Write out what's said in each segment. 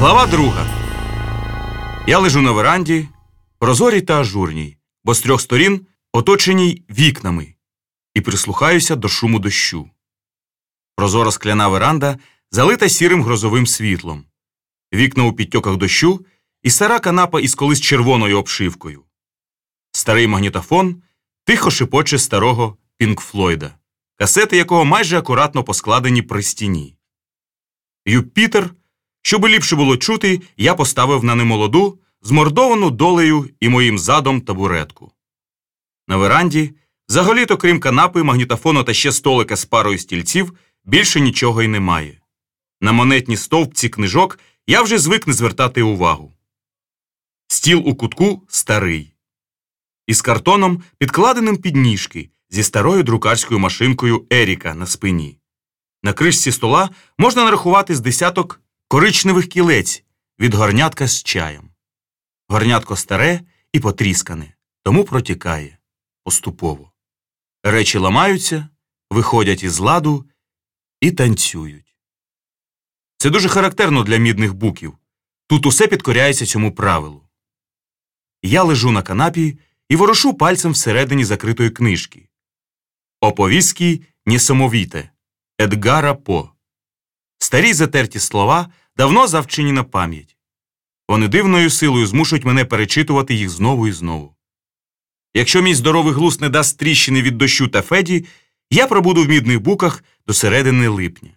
Глава друга. Я лежу на веранді, прозорій та ажурній, бо з трьох сторін оточеній вікнами, і прислухаюся до шуму дощу. Прозора скляна веранда залита сірим грозовим світлом, вікна у підтьоках дощу і стара канапа із колись червоною обшивкою. Старий магнітофон тихо шепоче старого Пінк Флойда, касети якого майже акуратно поскладені при стіні. Юпітер, щоби ліпше було чути, я поставив на немолоду, змордовану долею і моїм задом табуретку. На веранді, взагалі-то крім канапи, магнітофону та ще столика з парою стільців, більше нічого й немає. На монетні стовпці книжок я вже звик не звертати увагу. Стіл у кутку старий. Із картоном, підкладеним під ніжки, зі старою друкарською машинкою Еріка на спині. На кришці стола можна нарахувати з десяток коричневих кілець від горнятка з чаєм. Горнятко старе і потріскане, тому протікає поступово. Речі ламаються, виходять із ладу і танцюють. Це дуже характерно для мідних буків. Тут усе підкоряється цьому правилу. Я лежу на канапі і ворошу пальцем всередині закритої книжки. Оповістки несамовіте Едгара По. Старі затерті слова давно завчені на пам'ять. Вони дивною силою змушують мене перечитувати їх знову і знову. Якщо мій здоровий глузд не дасть тріщини від дощу та феді, я пробуду в мідних буках до середини липня.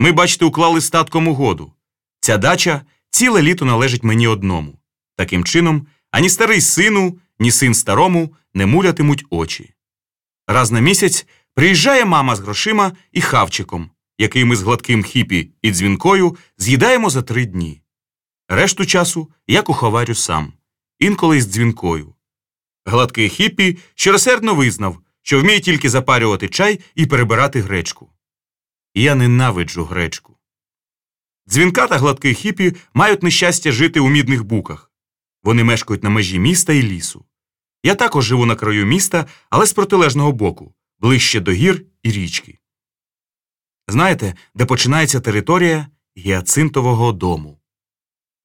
Ми, бачите, уклали статком угоду. Ця дача ціле літо належить мені одному. Таким чином, ані старий сину, ні син старому не мулятимуть очі. Раз на місяць приїжджає мама з грошима і хавчиком, який ми з гладким хіпі і дзвінкою з'їдаємо за три дні. Решту часу я куховарю сам, інколи із дзвінкою. Гладкий хіпі щиросердно визнав, що вміє тільки запарювати чай і перебирати гречку. Я ненавиджу гречку. Дзвінка та гладкий хіпі мають нещастя жити у мідних буках. Вони мешкають на межі міста і лісу. Я також живу на краю міста, але з протилежного боку, ближче до гір і річки. Знаєте, де починається територія гіацинтового дому?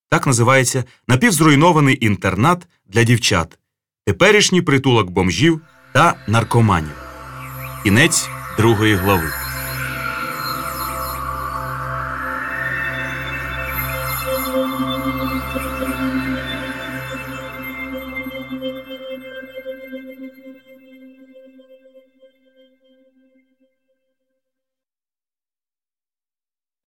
Так називається напівзруйнований інтернат для дівчат, теперішній притулок бомжів та наркоманів. Кінець другої глави.